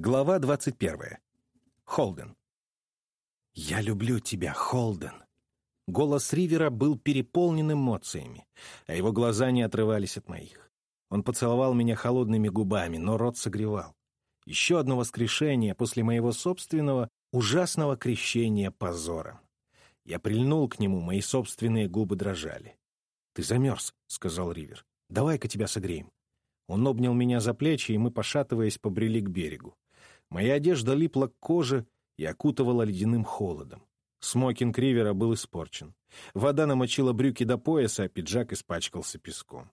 Глава 21. Холден. «Я люблю тебя, Холден». Голос Ривера был переполнен эмоциями, а его глаза не отрывались от моих. Он поцеловал меня холодными губами, но рот согревал. Еще одно воскрешение после моего собственного ужасного крещения позором. Я прильнул к нему, мои собственные губы дрожали. «Ты замерз», — сказал Ривер. «Давай-ка тебя согреем». Он обнял меня за плечи, и мы, пошатываясь, побрели к берегу. Моя одежда липла к коже и окутывала ледяным холодом. Смокинг Ривера был испорчен. Вода намочила брюки до пояса, а пиджак испачкался песком.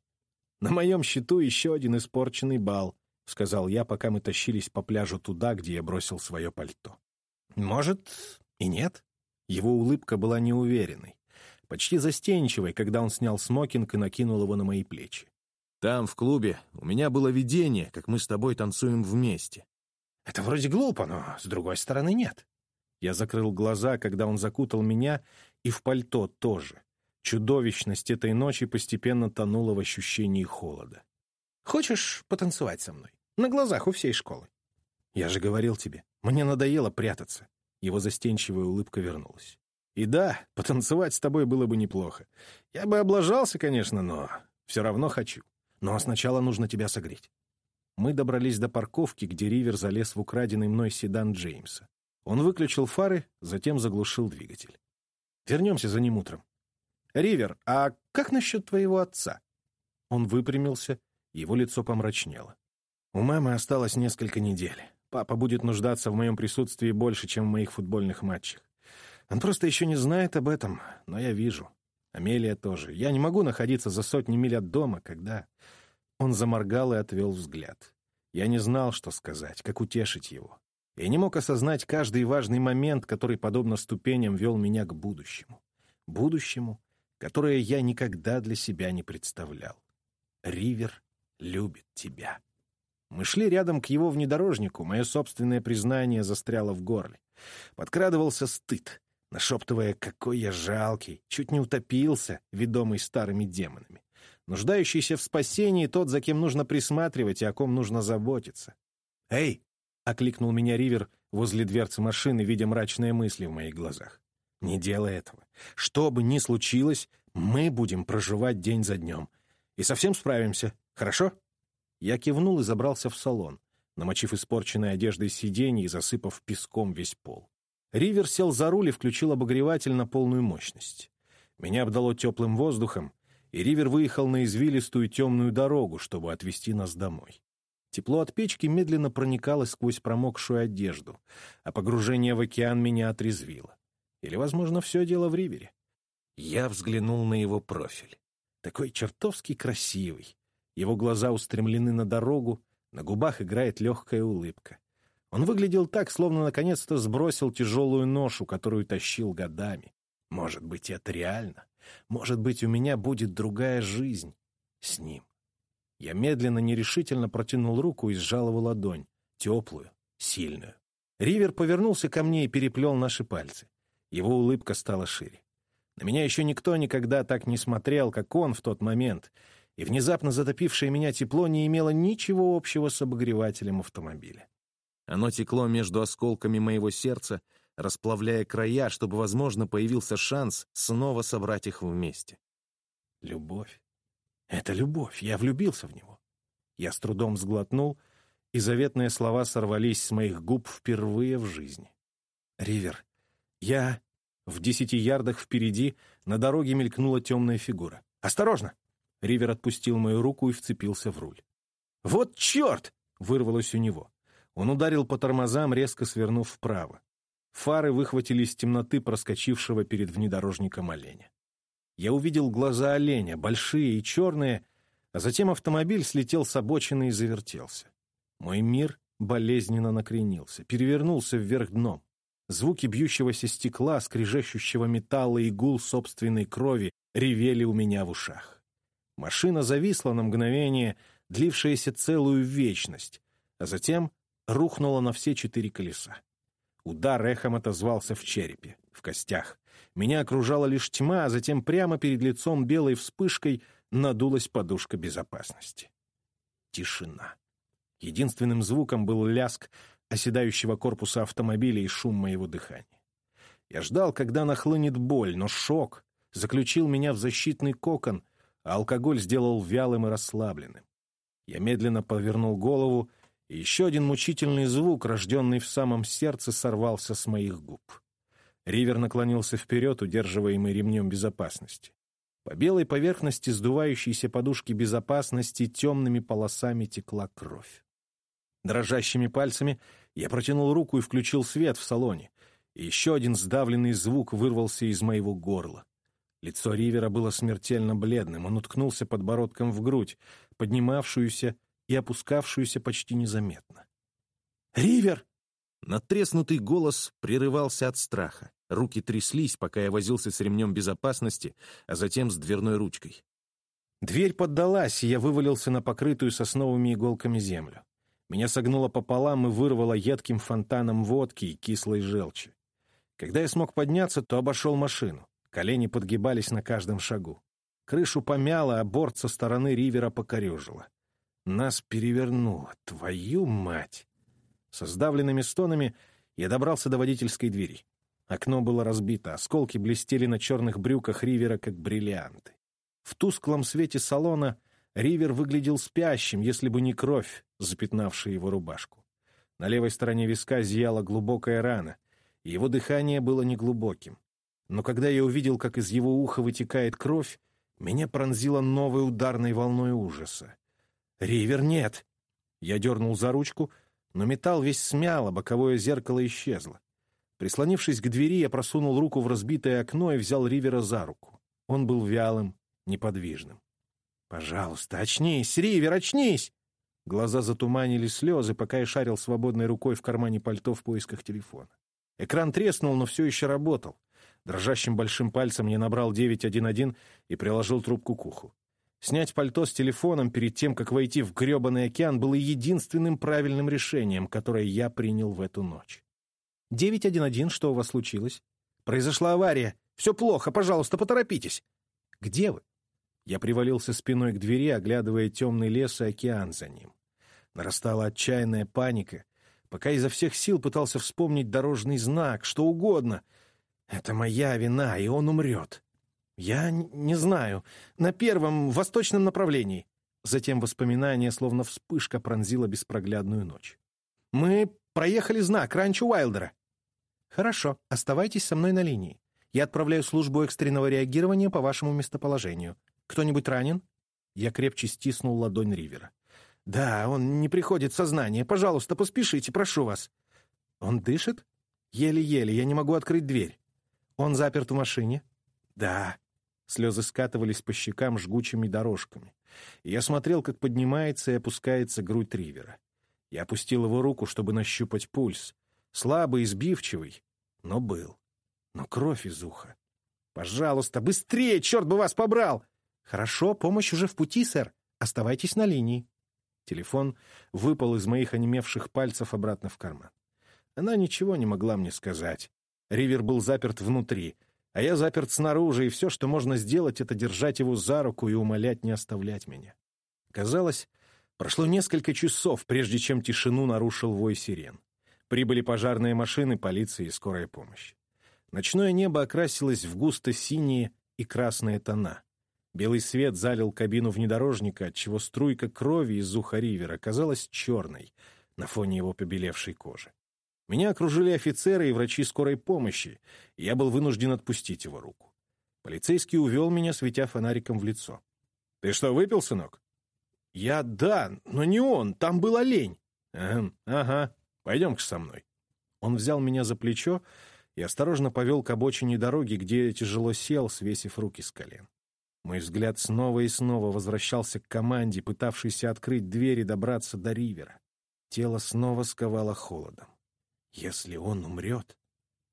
«На моем счету еще один испорченный бал», — сказал я, пока мы тащились по пляжу туда, где я бросил свое пальто. «Может, и нет?» Его улыбка была неуверенной, почти застенчивой, когда он снял смокинг и накинул его на мои плечи. «Там, в клубе, у меня было видение, как мы с тобой танцуем вместе. Это вроде глупо, но с другой стороны нет. Я закрыл глаза, когда он закутал меня, и в пальто тоже. Чудовищность этой ночи постепенно тонула в ощущении холода. «Хочешь потанцевать со мной? На глазах у всей школы?» «Я же говорил тебе, мне надоело прятаться». Его застенчивая улыбка вернулась. «И да, потанцевать с тобой было бы неплохо. Я бы облажался, конечно, но все равно хочу. Но сначала нужно тебя согреть. Мы добрались до парковки, где Ривер залез в украденный мной седан Джеймса. Он выключил фары, затем заглушил двигатель. «Вернемся за ним утром». «Ривер, а как насчет твоего отца?» Он выпрямился, его лицо помрачнело. «У мамы осталось несколько недель. Папа будет нуждаться в моем присутствии больше, чем в моих футбольных матчах. Он просто еще не знает об этом, но я вижу. Амелия тоже. Я не могу находиться за сотни миль от дома, когда... Он заморгал и отвел взгляд. Я не знал, что сказать, как утешить его. Я не мог осознать каждый важный момент, который, подобно ступеням, вел меня к будущему. Будущему, которое я никогда для себя не представлял. Ривер любит тебя. Мы шли рядом к его внедорожнику, мое собственное признание застряло в горле. Подкрадывался стыд, нашептывая, какой я жалкий, чуть не утопился, ведомый старыми демонами. Нуждающийся в спасении тот, за кем нужно присматривать и о ком нужно заботиться. «Эй!» — окликнул меня Ривер возле дверцы машины, видя мрачные мысли в моих глазах. «Не делай этого. Что бы ни случилось, мы будем проживать день за днем. И совсем справимся, хорошо?» Я кивнул и забрался в салон, намочив испорченной одеждой сиденье и засыпав песком весь пол. Ривер сел за руль и включил обогреватель на полную мощность. Меня обдало теплым воздухом, и Ривер выехал на извилистую темную дорогу, чтобы отвезти нас домой. Тепло от печки медленно проникало сквозь промокшую одежду, а погружение в океан меня отрезвило. Или, возможно, все дело в Ривере. Я взглянул на его профиль. Такой чертовски красивый. Его глаза устремлены на дорогу, на губах играет легкая улыбка. Он выглядел так, словно наконец-то сбросил тяжелую ношу, которую тащил годами. Может быть, это реально? Может быть, у меня будет другая жизнь с ним. Я медленно, нерешительно протянул руку и сжал его ладонь, теплую, сильную. Ривер повернулся ко мне и переплел наши пальцы. Его улыбка стала шире. На меня еще никто никогда так не смотрел, как он в тот момент, и внезапно затопившее меня тепло не имело ничего общего с обогревателем автомобиля. Оно текло между осколками моего сердца, расплавляя края, чтобы, возможно, появился шанс снова собрать их вместе. Любовь. Это любовь. Я влюбился в него. Я с трудом сглотнул, и заветные слова сорвались с моих губ впервые в жизни. «Ривер, я...» В десяти ярдах впереди на дороге мелькнула темная фигура. «Осторожно!» Ривер отпустил мою руку и вцепился в руль. «Вот черт!» — вырвалось у него. Он ударил по тормозам, резко свернув вправо. Фары выхватили из темноты проскочившего перед внедорожником оленя. Я увидел глаза оленя, большие и черные, а затем автомобиль слетел с обочины и завертелся. Мой мир болезненно накренился, перевернулся вверх дном. Звуки бьющегося стекла, скрежещущего металла и гул собственной крови ревели у меня в ушах. Машина зависла на мгновение, длившееся целую вечность, а затем рухнула на все четыре колеса. Удар эхом отозвался в черепе, в костях. Меня окружала лишь тьма, а затем прямо перед лицом белой вспышкой надулась подушка безопасности. Тишина. Единственным звуком был ляск оседающего корпуса автомобиля и шум моего дыхания. Я ждал, когда нахлынет боль, но шок заключил меня в защитный кокон, а алкоголь сделал вялым и расслабленным. Я медленно повернул голову, и еще один мучительный звук, рожденный в самом сердце, сорвался с моих губ. Ривер наклонился вперед, удерживаемый ремнем безопасности. По белой поверхности сдувающейся подушки безопасности темными полосами текла кровь. Дрожащими пальцами я протянул руку и включил свет в салоне. И еще один сдавленный звук вырвался из моего горла. Лицо Ривера было смертельно бледным, он уткнулся подбородком в грудь, поднимавшуюся и опускавшуюся почти незаметно. «Ривер!» Натреснутый голос прерывался от страха. Руки тряслись, пока я возился с ремнем безопасности, а затем с дверной ручкой. Дверь поддалась, и я вывалился на покрытую сосновыми иголками землю. Меня согнуло пополам и вырвало едким фонтаном водки и кислой желчи. Когда я смог подняться, то обошел машину. Колени подгибались на каждом шагу. Крышу помяло, а борт со стороны ривера покорежило. Нас перевернуло. Твою мать! Со сдавленными стонами я добрался до водительской двери. Окно было разбито, осколки блестели на черных брюках Ривера, как бриллианты. В тусклом свете салона Ривер выглядел спящим, если бы не кровь, запятнавшая его рубашку. На левой стороне виска зияла глубокая рана, и его дыхание было неглубоким. Но когда я увидел, как из его уха вытекает кровь, меня пронзило новой ударной волной ужаса. «Ривер, нет!» Я дернул за ручку, но металл весь смяло, боковое зеркало исчезло. Прислонившись к двери, я просунул руку в разбитое окно и взял Ривера за руку. Он был вялым, неподвижным. «Пожалуйста, очнись, Ривер, очнись!» Глаза затуманили слезы, пока я шарил свободной рукой в кармане пальто в поисках телефона. Экран треснул, но все еще работал. Дрожащим большим пальцем я набрал 911 и приложил трубку к уху. Снять пальто с телефоном перед тем, как войти в гребаный океан, было единственным правильным решением, которое я принял в эту ночь. «911, что у вас случилось?» «Произошла авария. Все плохо. Пожалуйста, поторопитесь». «Где вы?» Я привалился спиной к двери, оглядывая темный лес и океан за ним. Нарастала отчаянная паника, пока изо всех сил пытался вспомнить дорожный знак, что угодно. «Это моя вина, и он умрет». «Я не знаю. На первом, восточном направлении». Затем воспоминание, словно вспышка, пронзило беспроглядную ночь. «Мы проехали знак, ранчо Уайлдера». «Хорошо, оставайтесь со мной на линии. Я отправляю службу экстренного реагирования по вашему местоположению. Кто-нибудь ранен?» Я крепче стиснул ладонь Ривера. «Да, он не приходит в сознание. Пожалуйста, поспешите, прошу вас». «Он дышит?» «Еле-еле, я не могу открыть дверь». «Он заперт в машине?» «Да». Слезы скатывались по щекам жгучими дорожками. я смотрел, как поднимается и опускается грудь Ривера. Я опустил его руку, чтобы нащупать пульс. Слабый, избивчивый, но был. Но кровь из уха. «Пожалуйста, быстрее, черт бы вас побрал!» «Хорошо, помощь уже в пути, сэр. Оставайтесь на линии». Телефон выпал из моих онемевших пальцев обратно в карман. Она ничего не могла мне сказать. Ривер был заперт внутри, а я заперт снаружи, и все, что можно сделать, это держать его за руку и умолять не оставлять меня. Казалось, прошло несколько часов, прежде чем тишину нарушил вой сирен. Прибыли пожарные машины, полиция и скорая помощь. Ночное небо окрасилось в густо-синие и красные тона. Белый свет залил кабину внедорожника, отчего струйка крови из уха Ривера казалась черной на фоне его побелевшей кожи. Меня окружили офицеры и врачи скорой помощи, и я был вынужден отпустить его руку. Полицейский увел меня, светя фонариком в лицо. «Ты что, выпил, сынок?» «Я — да, но не он, там был олень». «Ага, ага, пойдем-ка со мной». Он взял меня за плечо и осторожно повел к обочине дороги, где тяжело сел, свесив руки с колен. Мой взгляд снова и снова возвращался к команде, пытавшейся открыть дверь и добраться до Ривера. Тело снова сковало холодом. Если он умрет...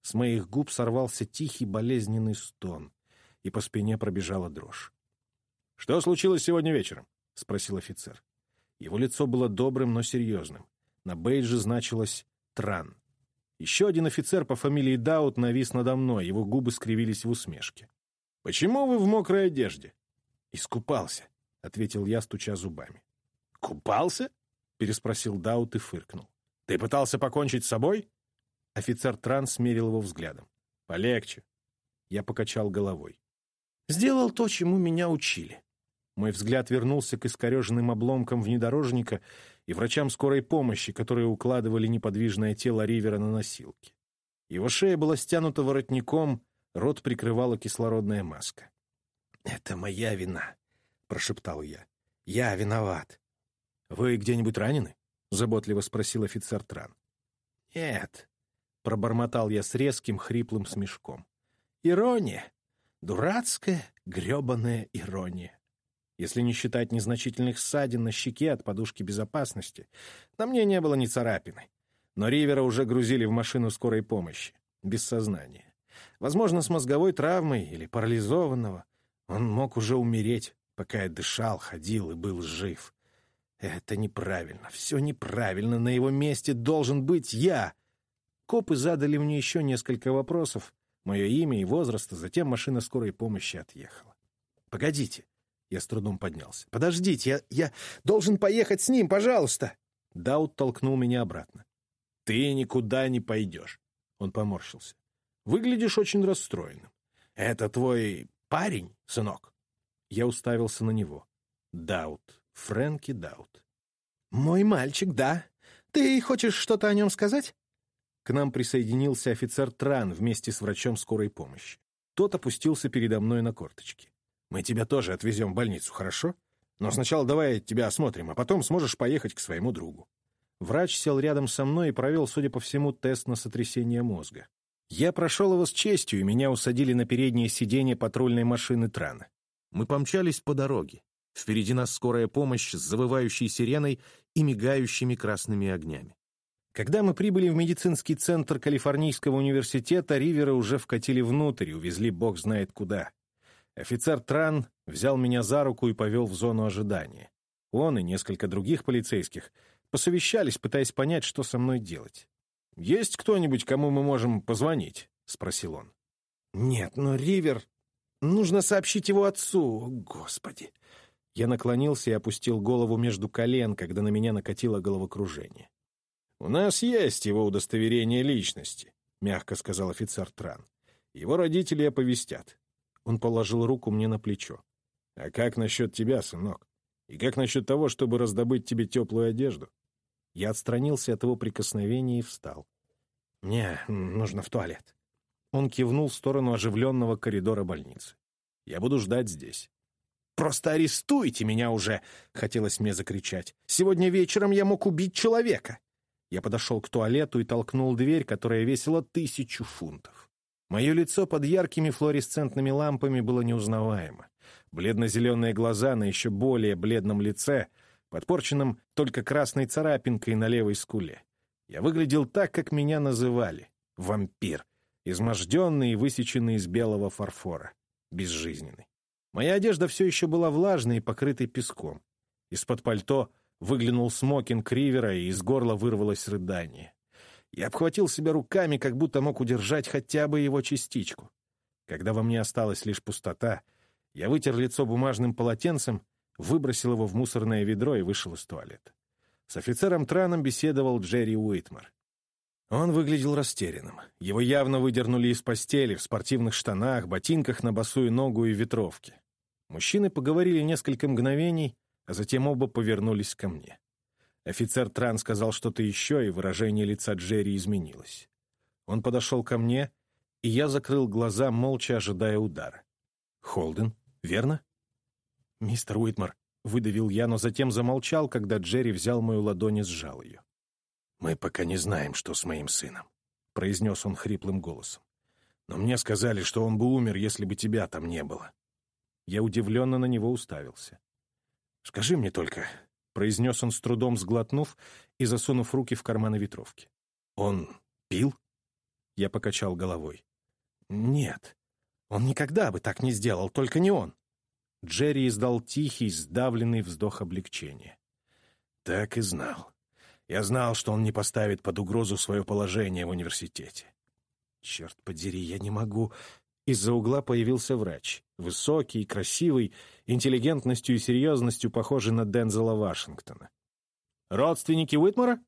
С моих губ сорвался тихий болезненный стон, и по спине пробежала дрожь. — Что случилось сегодня вечером? — спросил офицер. Его лицо было добрым, но серьезным. На бейджи значилось «Тран». Еще один офицер по фамилии Даут навис надо мной, его губы скривились в усмешке. «Почему вы в мокрой одежде?» «Искупался», — ответил я, стуча зубами. «Купался?» — переспросил Даут и фыркнул. Ты пытался покончить с собой?» Офицер Транс смерил его взглядом. «Полегче». Я покачал головой. «Сделал то, чему меня учили». Мой взгляд вернулся к искореженным обломкам внедорожника и врачам скорой помощи, которые укладывали неподвижное тело Ривера на носилки. Его шея была стянута воротником, рот прикрывала кислородная маска. «Это моя вина», — прошептал я. «Я виноват». «Вы где-нибудь ранены?» — заботливо спросил офицер Тран. «Нет», — пробормотал я с резким хриплым смешком. «Ирония. Дурацкая, гребаная ирония. Если не считать незначительных ссадин на щеке от подушки безопасности, на мне не было ни царапины. Но Ривера уже грузили в машину скорой помощи, без сознания. Возможно, с мозговой травмой или парализованного. Он мог уже умереть, пока я дышал, ходил и был жив. Это неправильно, все неправильно. На его месте должен быть я. Копы задали мне еще несколько вопросов, мое имя и возраст, а затем машина скорой помощи отъехала. «Погодите», — я с трудом поднялся. «Подождите, я, я должен поехать с ним, пожалуйста!» Даут толкнул меня обратно. «Ты никуда не пойдешь», — он поморщился. «Выглядишь очень расстроенным. Это твой парень, сынок?» Я уставился на него. Даут. Фрэнки Даут. «Мой мальчик, да. Ты хочешь что-то о нем сказать?» К нам присоединился офицер Тран вместе с врачом скорой помощи. Тот опустился передо мной на корточки. «Мы тебя тоже отвезем в больницу, хорошо? Но сначала давай тебя осмотрим, а потом сможешь поехать к своему другу». Врач сел рядом со мной и провел, судя по всему, тест на сотрясение мозга. Я прошел его с честью, и меня усадили на переднее сиденье патрульной машины Трана. Мы помчались по дороге. Впереди нас скорая помощь с завывающей сиреной и мигающими красными огнями. Когда мы прибыли в медицинский центр Калифорнийского университета, Ривера уже вкатили внутрь и увезли бог знает куда. Офицер Тран взял меня за руку и повел в зону ожидания. Он и несколько других полицейских посовещались, пытаясь понять, что со мной делать. «Есть кто-нибудь, кому мы можем позвонить?» — спросил он. «Нет, но Ривер... Нужно сообщить его отцу. Господи!» Я наклонился и опустил голову между колен, когда на меня накатило головокружение. «У нас есть его удостоверение личности», — мягко сказал офицер Тран. «Его родители оповестят». Он положил руку мне на плечо. «А как насчет тебя, сынок? И как насчет того, чтобы раздобыть тебе теплую одежду?» Я отстранился от его прикосновения и встал. «Мне нужно в туалет». Он кивнул в сторону оживленного коридора больницы. «Я буду ждать здесь». «Просто арестуйте меня уже!» — хотелось мне закричать. «Сегодня вечером я мог убить человека!» Я подошел к туалету и толкнул дверь, которая весила тысячу фунтов. Мое лицо под яркими флуоресцентными лампами было неузнаваемо. Бледно-зеленые глаза на еще более бледном лице, подпорченном только красной царапинкой на левой скуле. Я выглядел так, как меня называли — вампир, изможденный и высеченный из белого фарфора, безжизненный. Моя одежда все еще была влажной и покрытой песком. Из-под пальто — Выглянул смокинг Ривера, и из горла вырвалось рыдание. Я обхватил себя руками, как будто мог удержать хотя бы его частичку. Когда во мне осталась лишь пустота, я вытер лицо бумажным полотенцем, выбросил его в мусорное ведро и вышел из туалета. С офицером Траном беседовал Джерри Уитмар. Он выглядел растерянным. Его явно выдернули из постели в спортивных штанах, ботинках на босую ногу и ветровке. Мужчины поговорили несколько мгновений, а затем оба повернулись ко мне. Офицер Тран сказал что-то еще, и выражение лица Джерри изменилось. Он подошел ко мне, и я закрыл глаза, молча ожидая удара. «Холден, верно?» «Мистер Уитмар», — выдавил я, но затем замолчал, когда Джерри взял мою ладонь и сжал ее. «Мы пока не знаем, что с моим сыном», — произнес он хриплым голосом. «Но мне сказали, что он бы умер, если бы тебя там не было». Я удивленно на него уставился. «Скажи мне только», — произнес он с трудом сглотнув и засунув руки в карманы ветровки. «Он пил?» Я покачал головой. «Нет, он никогда бы так не сделал, только не он». Джерри издал тихий, сдавленный вздох облегчения. «Так и знал. Я знал, что он не поставит под угрозу свое положение в университете. Черт подери, я не могу из-за угла появился врач. Высокий, красивый, интеллигентностью и серьезностью похожий на Дензела Вашингтона. «Родственники Уитмара?»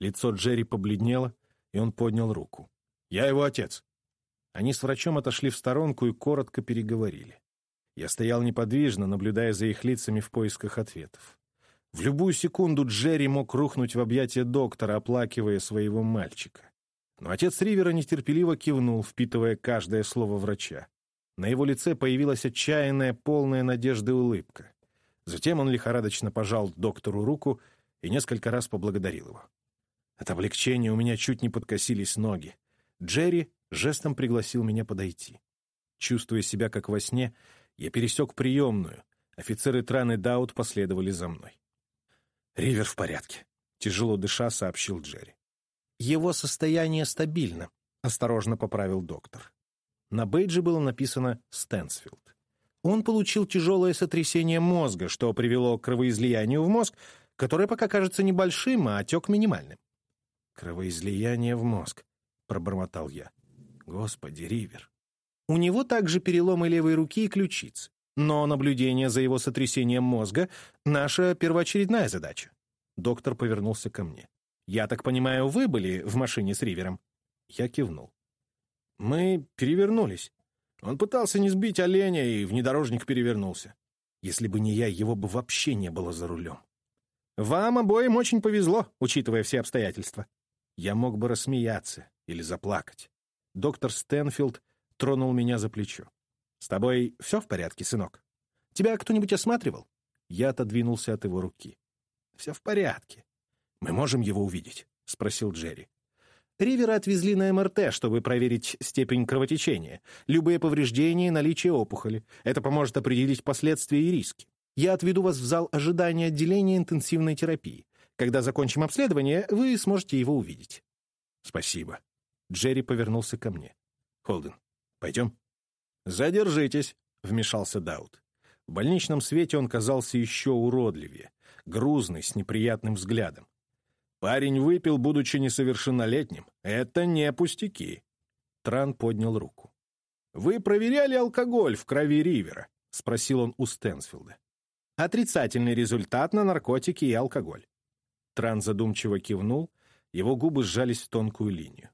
Лицо Джерри побледнело, и он поднял руку. «Я его отец». Они с врачом отошли в сторонку и коротко переговорили. Я стоял неподвижно, наблюдая за их лицами в поисках ответов. В любую секунду Джерри мог рухнуть в объятия доктора, оплакивая своего мальчика. Но отец Ривера нетерпеливо кивнул, впитывая каждое слово врача. На его лице появилась отчаянная, полная надежды улыбка. Затем он лихорадочно пожал доктору руку и несколько раз поблагодарил его. От облегчения у меня чуть не подкосились ноги. Джерри жестом пригласил меня подойти. Чувствуя себя как во сне, я пересек приемную. Офицеры Тран и Даут последовали за мной. «Ривер в порядке», — тяжело дыша сообщил Джерри. «Его состояние стабильно», — осторожно поправил доктор. На бейджи было написано «Стэнсфилд». Он получил тяжелое сотрясение мозга, что привело к кровоизлиянию в мозг, которое пока кажется небольшим, а отек минимальным. «Кровоизлияние в мозг», — пробормотал я. «Господи, Ривер». У него также переломы левой руки и ключицы. Но наблюдение за его сотрясением мозга — наша первоочередная задача. Доктор повернулся ко мне. «Я так понимаю, вы были в машине с Ривером?» Я кивнул. «Мы перевернулись. Он пытался не сбить оленя, и внедорожник перевернулся. Если бы не я, его бы вообще не было за рулем. Вам обоим очень повезло, учитывая все обстоятельства. Я мог бы рассмеяться или заплакать. Доктор Стэнфилд тронул меня за плечо. «С тобой все в порядке, сынок? Тебя кто-нибудь осматривал?» Я отодвинулся от его руки. «Все в порядке. Мы можем его увидеть?» — спросил Джерри. Ривера отвезли на МРТ, чтобы проверить степень кровотечения, любые повреждения и наличие опухоли. Это поможет определить последствия и риски. Я отведу вас в зал ожидания отделения интенсивной терапии. Когда закончим обследование, вы сможете его увидеть. Спасибо. Джерри повернулся ко мне. Холден, пойдем? Задержитесь, вмешался Даут. В больничном свете он казался еще уродливее, грузный, с неприятным взглядом. Парень выпил, будучи несовершеннолетним. Это не пустяки. Тран поднял руку. «Вы проверяли алкоголь в крови Ривера?» — спросил он у Стэнсфилда. «Отрицательный результат на наркотики и алкоголь». Тран задумчиво кивнул, его губы сжались в тонкую линию.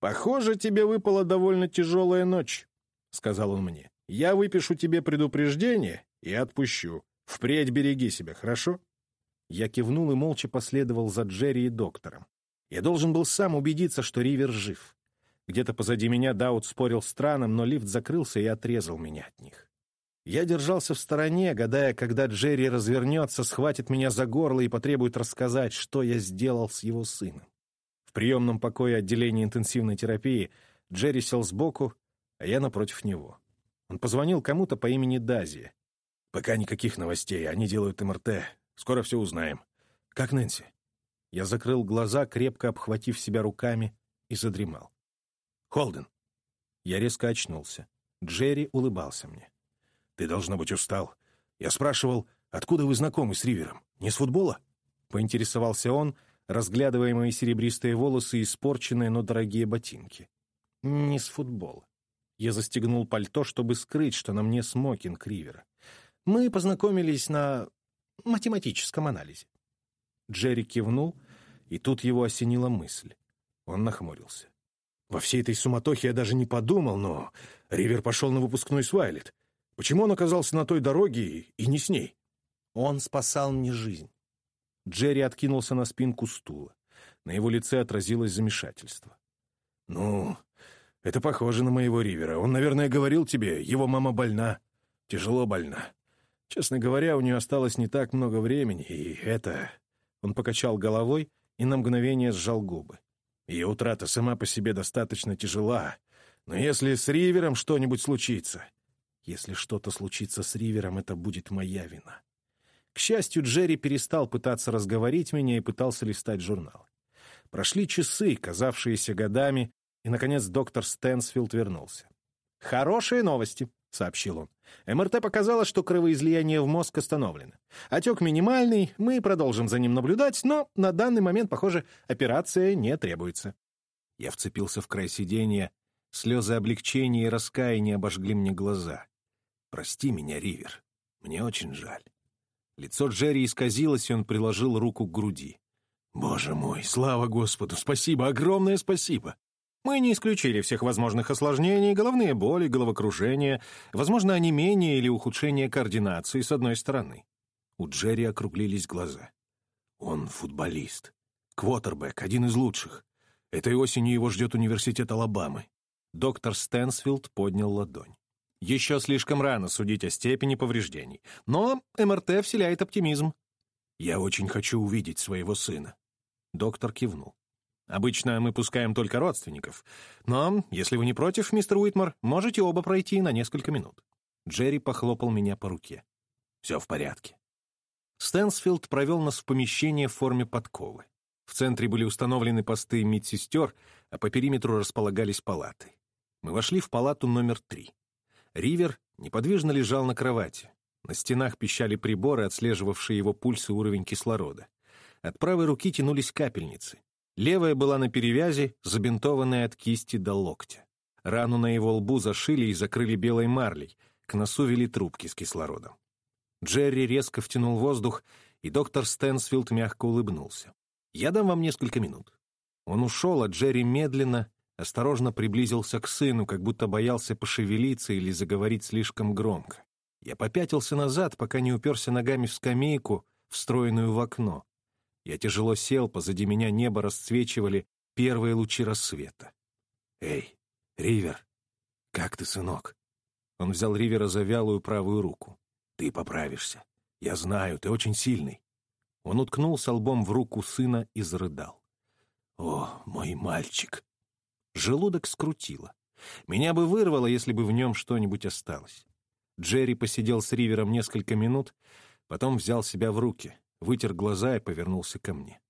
«Похоже, тебе выпала довольно тяжелая ночь», — сказал он мне. «Я выпишу тебе предупреждение и отпущу. Впредь береги себя, хорошо?» Я кивнул и молча последовал за Джерри и доктором. Я должен был сам убедиться, что Ривер жив. Где-то позади меня Даут спорил с Траном, но лифт закрылся и отрезал меня от них. Я держался в стороне, гадая, когда Джерри развернется, схватит меня за горло и потребует рассказать, что я сделал с его сыном. В приемном покое отделения интенсивной терапии Джерри сел сбоку, а я напротив него. Он позвонил кому-то по имени Дази. «Пока никаких новостей, они делают МРТ, Скоро все узнаем. Как Нэнси?» Я закрыл глаза, крепко обхватив себя руками, и задремал. «Холден!» Я резко очнулся. Джерри улыбался мне. «Ты, должно быть, устал. Я спрашивал, откуда вы знакомы с Ривером? Не с футбола?» Поинтересовался он, разглядывая мои серебристые волосы и испорченные, но дорогие ботинки. «Не с футбола». Я застегнул пальто, чтобы скрыть, что на мне смокинг Ривера. Мы познакомились на математическом анализе. Джерри кивнул, и тут его осенила мысль. Он нахмурился. Во всей этой суматохе я даже не подумал, но Ривер пошел на выпускной с Вайлет. Почему он оказался на той дороге и не с ней? Он спасал мне жизнь. Джерри откинулся на спинку стула. На его лице отразилось замешательство. «Ну, это похоже на моего Ривера. Он, наверное, говорил тебе, его мама больна, тяжело больна. Честно говоря, у нее осталось не так много времени, и это... Он покачал головой и на мгновение сжал губы. Ее утрата сама по себе достаточно тяжела. Но если с Ривером что-нибудь случится... Если что-то случится с Ривером, это будет моя вина. К счастью, Джерри перестал пытаться разговорить меня и пытался листать журнал. Прошли часы, казавшиеся годами, и, наконец, доктор Стэнсфилд вернулся. «Хорошие новости», — сообщил он. «МРТ показало, что кровоизлияние в мозг остановлено. Отек минимальный, мы продолжим за ним наблюдать, но на данный момент, похоже, операция не требуется». Я вцепился в край сиденья. Слезы облегчения и раскаяния обожгли мне глаза. «Прости меня, Ривер. Мне очень жаль». Лицо Джерри исказилось, и он приложил руку к груди. Боже мой, слава Господу, спасибо, огромное спасибо. Мы не исключили всех возможных осложнений, головные боли, головокружение, возможно, онемение или ухудшение координации с одной стороны. У Джерри округлились глаза. Он футболист. Квотербек, один из лучших. Этой осенью его ждет университет Алабамы. Доктор Стэнсфилд поднял ладонь. Еще слишком рано судить о степени повреждений. Но МРТ вселяет оптимизм. Я очень хочу увидеть своего сына. Доктор кивнул. Обычно мы пускаем только родственников. Но, если вы не против, мистер Уитмар, можете оба пройти на несколько минут. Джерри похлопал меня по руке. Все в порядке. Стэнсфилд провел нас в помещение в форме подковы. В центре были установлены посты медсестер, а по периметру располагались палаты. Мы вошли в палату номер три. Ривер неподвижно лежал на кровати. На стенах пищали приборы, отслеживавшие его пульс и уровень кислорода. От правой руки тянулись капельницы. Левая была на перевязи, забинтованная от кисти до локтя. Рану на его лбу зашили и закрыли белой марлей, к носу вели трубки с кислородом. Джерри резко втянул воздух, и доктор Стэнсфилд мягко улыбнулся. «Я дам вам несколько минут». Он ушел, а Джерри медленно, осторожно приблизился к сыну, как будто боялся пошевелиться или заговорить слишком громко. Я попятился назад, пока не уперся ногами в скамейку, встроенную в окно. Я тяжело сел, позади меня небо расцвечивали первые лучи рассвета. «Эй, Ривер, как ты, сынок?» Он взял Ривера за вялую правую руку. «Ты поправишься. Я знаю, ты очень сильный». Он уткнулся лбом в руку сына и зарыдал. «О, мой мальчик!» Желудок скрутило. Меня бы вырвало, если бы в нем что-нибудь осталось. Джерри посидел с Ривером несколько минут, потом взял себя в руки вытер глаза и повернулся ко мне.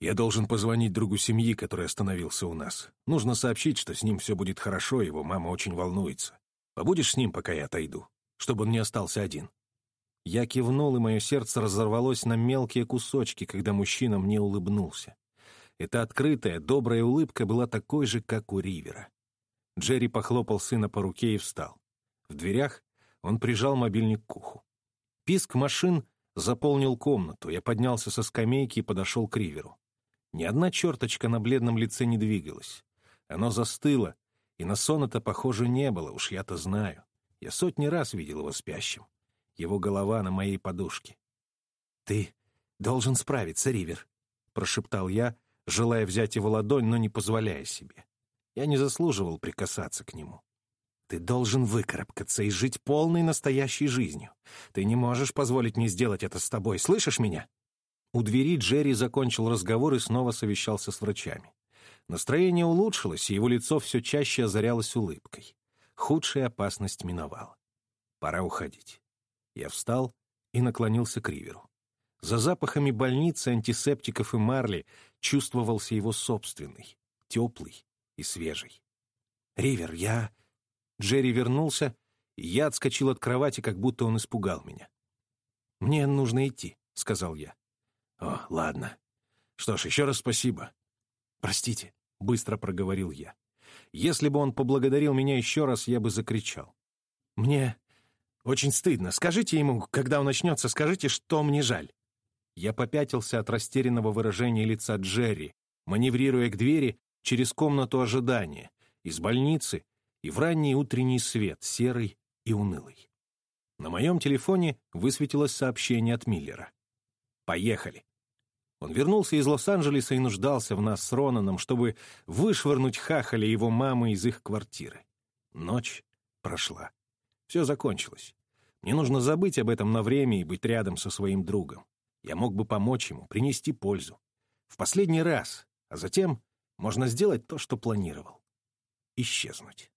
«Я должен позвонить другу семьи, который остановился у нас. Нужно сообщить, что с ним все будет хорошо, его мама очень волнуется. Побудешь с ним, пока я отойду, чтобы он не остался один?» Я кивнул, и мое сердце разорвалось на мелкие кусочки, когда мужчина мне улыбнулся. Эта открытая, добрая улыбка была такой же, как у Ривера. Джерри похлопал сына по руке и встал. В дверях он прижал мобильник к уху. Писк машин заполнил комнату. Я поднялся со скамейки и подошел к Риверу. Ни одна черточка на бледном лице не двигалась. Оно застыло, и на сон это, похоже, не было, уж я-то знаю. Я сотни раз видел его спящим. Его голова на моей подушке. «Ты должен справиться, Ривер», — прошептал я, желая взять его ладонь, но не позволяя себе. Я не заслуживал прикасаться к нему. Ты должен выкарабкаться и жить полной настоящей жизнью. Ты не можешь позволить мне сделать это с тобой, слышишь меня?» У двери Джерри закончил разговор и снова совещался с врачами. Настроение улучшилось, и его лицо все чаще озарялось улыбкой. Худшая опасность миновала. Пора уходить. Я встал и наклонился к Риверу. За запахами больницы, антисептиков и марли чувствовался его собственный, теплый и свежий. «Ривер, я...» Джерри вернулся, и я отскочил от кровати, как будто он испугал меня. «Мне нужно идти», — сказал я. «О, ладно. Что ж, еще раз спасибо». «Простите», — быстро проговорил я. Если бы он поблагодарил меня еще раз, я бы закричал. «Мне очень стыдно. Скажите ему, когда он начнется, скажите, что мне жаль». Я попятился от растерянного выражения лица Джерри, маневрируя к двери через комнату ожидания, из больницы, и в ранний утренний свет, серый и унылый. На моем телефоне высветилось сообщение от Миллера. «Поехали». Он вернулся из Лос-Анджелеса и нуждался в нас с Ронаном, чтобы вышвырнуть хахаля его мамы из их квартиры. Ночь прошла. Все закончилось. Мне нужно забыть об этом на время и быть рядом со своим другом. Я мог бы помочь ему, принести пользу. В последний раз, а затем можно сделать то, что планировал. Исчезнуть.